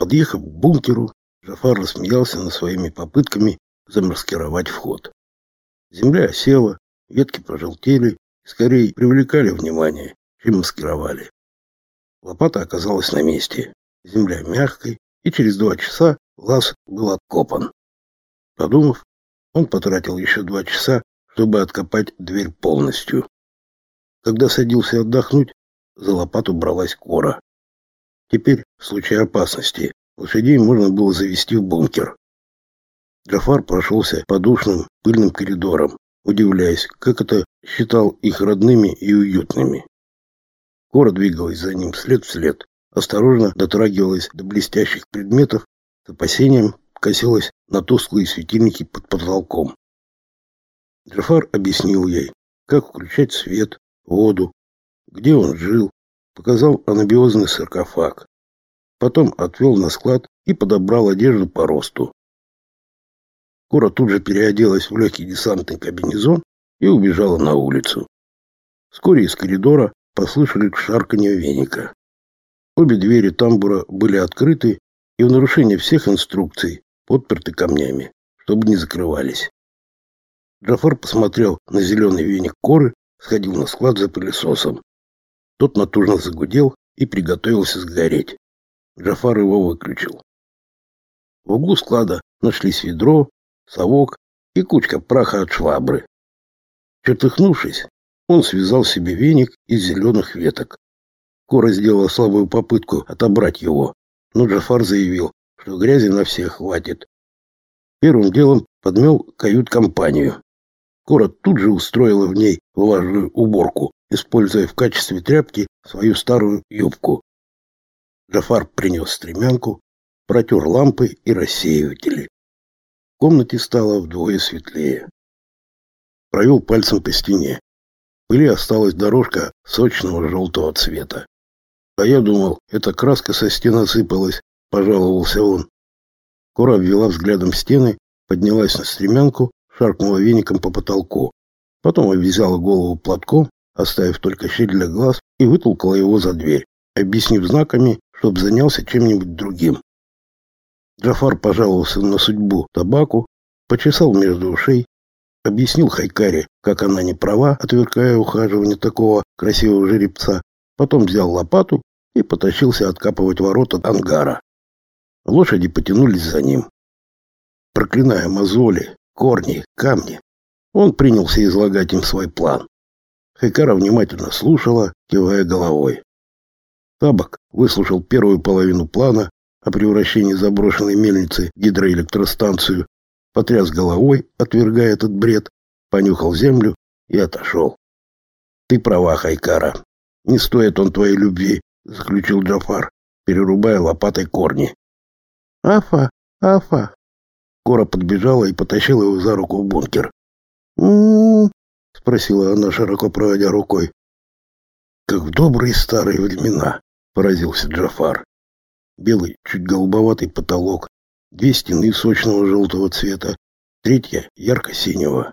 Подъехав к бункеру, Джафар рассмеялся над своими попытками замаскировать вход. Земля осела, ветки пожелтели, скорее привлекали внимание, чем маскировали. Лопата оказалась на месте, земля мягкой, и через два часа лаз был откопан. Подумав, он потратил еще два часа, чтобы откопать дверь полностью. Когда садился отдохнуть, за лопату бралась кора. Теперь, в случае опасности, лошадей можно было завести в бункер. Джафар прошелся по душным, пыльным коридорам, удивляясь, как это считал их родными и уютными. Кора двигалась за ним след в след, осторожно дотрагивалась до блестящих предметов, с опасением косилась на тусклые светильники под потолком. Джафар объяснил ей, как включать свет, воду, где он жил, показал анабиозный саркофаг. Потом отвел на склад и подобрал одежду по росту. Кора тут же переоделась в легкий десантный кабинезон и убежала на улицу. Вскоре из коридора послышали шарканье веника. Обе двери тамбура были открыты и в нарушение всех инструкций подперты камнями, чтобы не закрывались. Джафар посмотрел на зеленый веник коры, сходил на склад за пылесосом. Тот натужно загудел и приготовился сгореть. Джафар его выключил. В углу склада нашлись ведро, совок и кучка праха от швабры. Чертыхнувшись, он связал себе веник из зеленых веток. Кора сделала слабую попытку отобрать его, но Джафар заявил, что грязи на всех хватит. Первым делом подмел кают-компанию. Кора тут же устроила в ней влажную уборку, используя в качестве тряпки свою старую юбку. Джафар принес стремянку, протер лампы и рассеиватели. В комнате стало вдвое светлее. Провел пальцем по стене. Пыли осталась дорожка сочного желтого цвета. А я думал, эта краска со стены осыпалась, пожаловался он. Кора обвела взглядом стены, поднялась на стремянку, шаркнула веником по потолку. Потом обвязала голову платком, оставив только щель для глаз, и вытолкала его за дверь, объяснив знаками, чтобы занялся чем-нибудь другим. Джафар пожаловался на судьбу табаку, почесал между ушей, объяснил Хайкаре, как она не права, отвергая ухаживание такого красивого жеребца, потом взял лопату и потащился откапывать ворота ангара. Лошади потянулись за ним. Проклиная мозоли, корни, камни, он принялся излагать им свой план. Хайкара внимательно слушала, кивая головой. Табак выслушал первую половину плана о превращении заброшенной мельницы в гидроэлектростанцию, потряс головой, отвергая этот бред, понюхал землю и отошел. «Ты права, Хайкара. Не стоит он твоей любви», — заключил Джафар, перерубая лопатой корни. «Афа, Афа!» Кора подбежала и потащила его за руку в бункер. «М-м-м?» Спросила она, широко проводя рукой. «Как в добрые старые времена», — поразился Джафар. Белый, чуть голубоватый потолок, две стены сочного желтого цвета, третья ярко-синего.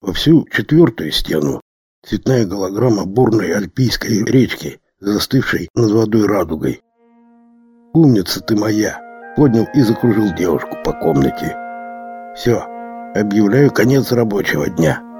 Во всю четвертую стену цветная голограмма бурной альпийской речки, застывшей над водой радугой. «Умница ты моя!» — поднял и закружил девушку по комнате. «Все, объявляю конец рабочего дня».